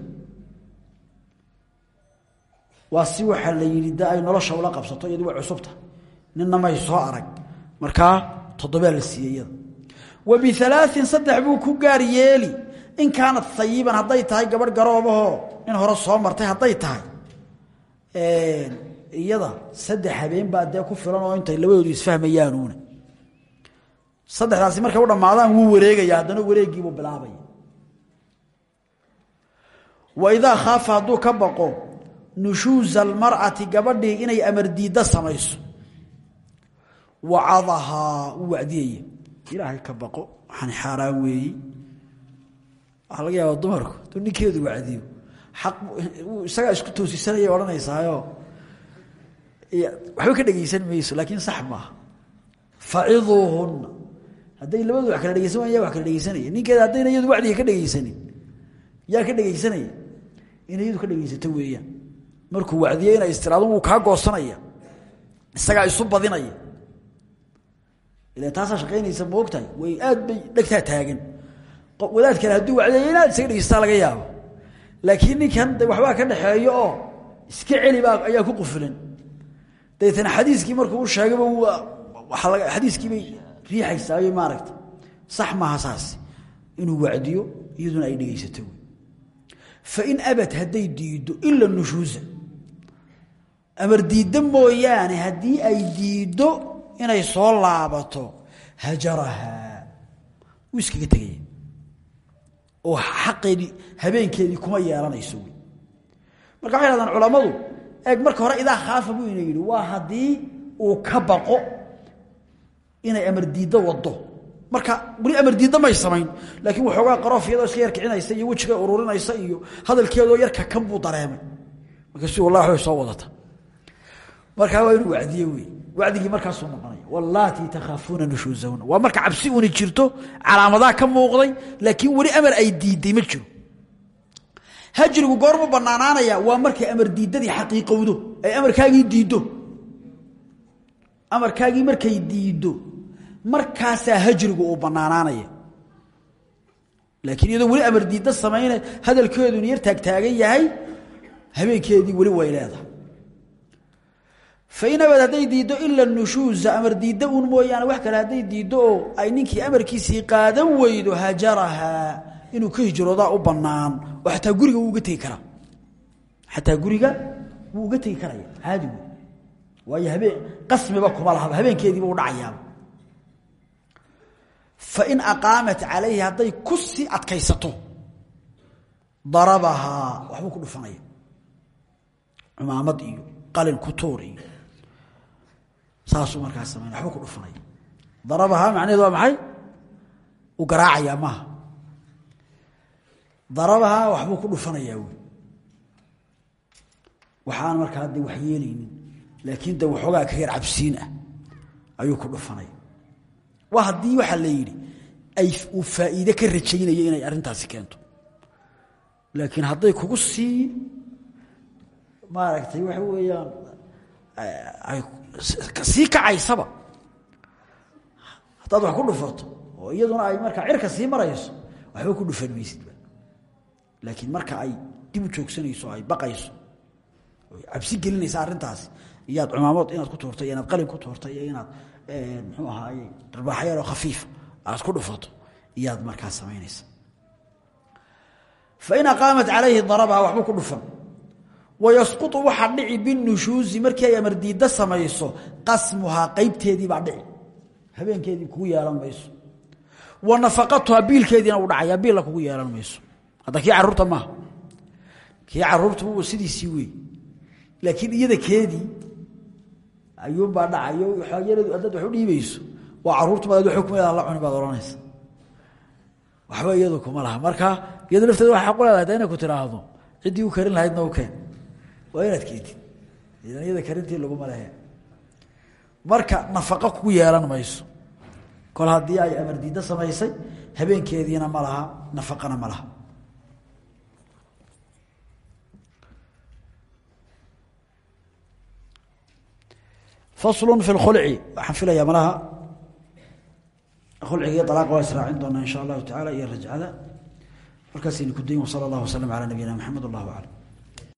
Waa si la yidhi de ay nolosha ula qabsato iyadu way cusubta. Ninna may soo arag. Markaa toddobaa la siiyey iyada. Wa bialaain saddex buu ku gaar yeeli. In kaanat hayiban hadday tahay gabadh garoobahoo in hore soo martay hadday tahay. Iyada saddex habeen baa ku filan oo intay labadoodu isfahmayaanuuna saddexdaasi markay u dhammaadaan wuu wareegaya haddana wareegiibuu bilaabaya. Wa idaa khaafa hadduu ka baqo nushuuza almar'ati gabadhii inay amar diidda samayso wacadahaa wuu wacdiyaya. Ilaahay ka baqo waxaan xaaraan dumarku hadduu ninkeedu wacdiyo xaq isagaa isku toosisanaya odhanaysaayo. Waxba ka dhegeysan mayso laakiin sax maaha hadday labadu wax kala dhegeysan wayan yaa wax kala dhegeysanaya. Ninkeeda haddayna iyadu wacdiga ka dhegeysanin yaa ka dhegeysanaya. Inay ka dhegeysato weeyaan. Markuu wacdiyo inay istiraadun wuu kaa goosanaya. Isagaa isu badinaya. Ila taasaa shaqaynaysa ma ogtahay? Way aad bay dhegtaa taagan. Wadaad kale hadduu wacdiyayo inaad isaga dhegeystaa laga yaabo. Laakiin ninkan de ka dhaxeeyo oo iska celi baa ayaa ku qufilan. Dabeetana xadiiskii markuu u sheegayba waa riixaysaayo maaragta sax maaha saas. Inuu wacdiyo iyaduna ay dhegeysato fain abad hadday diiddo ila nushuusa amar diiddo mooyaane haddii ay diiddo inay soo laabato hajarahaa wuu iskaga oo xaqeedii habeenkeedii kuma yeelanayso wy marka waxay hahdaan culammadu eeg marka hore idaa khaafa buu ina yidhi waa haddii uu ka baqo inay amar diiddo wado marka weli amar diiddo may samayn laakiin waxoogaa qaroof iyadoo iska yar kicinaysa iyo wejiga ururinaysa iyo hadalkeedoo yarka kan buu dareemay. Markaasu wallahi way soo wadata. Markaa waa inuu wacdiye wey wacdigii markaasuu noqonaya wallaatii takhaafuuna nushuusahuna waa marka cabsi una jirto calaamadaha ka muuqday laakiin weli amar ay diidday ma jiro. Hajrigu goormu banaanaanaya waa markay amar diiddadii xaqiiqowdo ay amarkaagii diiddo. Amarkaagii markay diiddo markaasaa hajrigu uu banaanaanaya laakiin iyadoo weli amar diidda samayna hadalkeeduna yar taagtaagan yahay habeenkeedii weli way leedahay. Fain abad hadday diiddo amar diiddo un mooyaane wax kale hadday diiddo ay ninkii amarkiisii qaadan weydo hajarahaa inuu ka hijroodaa u banaan oo xataa guriga wuu uga tegi karaa. Guriga wuu uga tegi karaya caadi wey waayo habeen qasmiba kuma lahaba habeenkeediiba u dhacayaaba fain aqaamat calayhi hadday ku sii adkaysato darabahaa waxbuu ku dhufanaya cumaamad iyo qalin kutuur iyo saasuu markaas samayn waxbuu ku dhufanaya darabahaa macnaheedu waa maxay uu garaacayaa maaha darabahaa waxbuu ku dhufanayaa wey waxaan markaa de wax yeelaynin laakiin de waxoogaa ka yar cabsiin ah ayuu ku dhufanaya waa haddii waxaa la ay uu faa'iide ka rajaynayo inay arrintaasi keento. Laakiin hadday kugu sii maaragtay waxa weeyaan ay sii kacaysaba haddaad wax ku dhufato oo iyaduna ay markaa cirka sii marayso waxba ku dhufan maysidba laakiin marka ay dib u joogsanayso ay baqayso cabsi gelinaysa arrintaasi iyaad cumaamood inaad ku tuurtay iyo inaad qalin ku tuurtay iyo muxuu ahaaye darbaaxa yaroo khafiifa aad ku dhufato iyaad markaa samaynaysa. Fain aqaamat calayhi darabaha waxba ku dhufan. Wayasqutu waxaa dhici binushuusi markii ay amar diidda samayso qasmuhaa qeybteedii baa dhici. Habeenkeedii kugu yeelan mayso. Wa nafaqatuhaa biilkeediina u dhacaya biilla kugu yeelan mayso. Hadda kii carruurta maaha. Kii carruurta sidiisii wey laakiin iyada keedii ayuunbaa dhacayo haddaad wax u dhiibayso waa caruurtuma ad xukmeeda la cuni baad odhanaysa waxba iyadu kuma laha. Marka iyadu lafteeda waxay xaq u leedahay inay ku tiraahdo ciddii u karin lahaydna u keen. Waa inaad keentid idan iyada karintii laguma lehe marka nafaqo kugu yeelan mayso. Kol haddii ay amar diiddo samaysay habeenkeediina ma laha nafaqana ma faslu fi lkhulci. Waxaan filayaa malaha. Khulciga iyo alaaq waa israacin doonaa in sha allahu tacala iyo rajcada. Markaasaynu ku dayin wsala allah waslm ala nabiyina mxamed wallah aclam